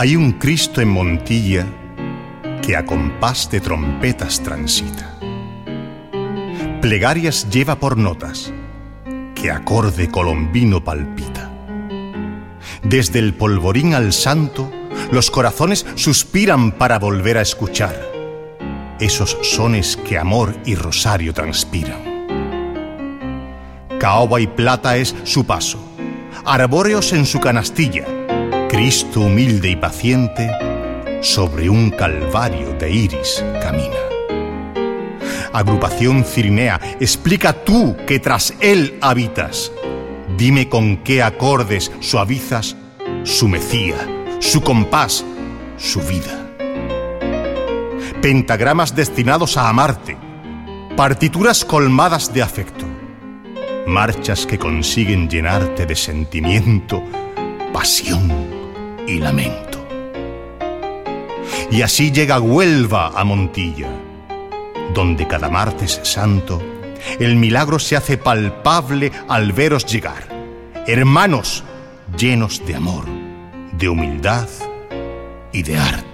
Hay un Cristo en Montilla que a compás de trompetas transita. Plegarias lleva por notas que acorde colombino palpita. Desde el polvorín al santo, los corazones suspiran para volver a escuchar esos sones que amor y rosario transpiran. Caoba y plata es su paso, arbóreos en su canastilla, Cristo humilde y paciente sobre un calvario de iris camina. Agrupación Cirinea, explica tú que tras él habitas. Dime con qué acordes suavizas su mecía, su compás, su vida. Pentagramas destinados a amarte, partituras colmadas de afecto, marchas que consiguen llenarte de sentimiento, pasión y lamento. Y así llega Huelva a Montilla, donde cada martes santo el milagro se hace palpable al veros llegar, hermanos llenos de amor, de humildad y de arte.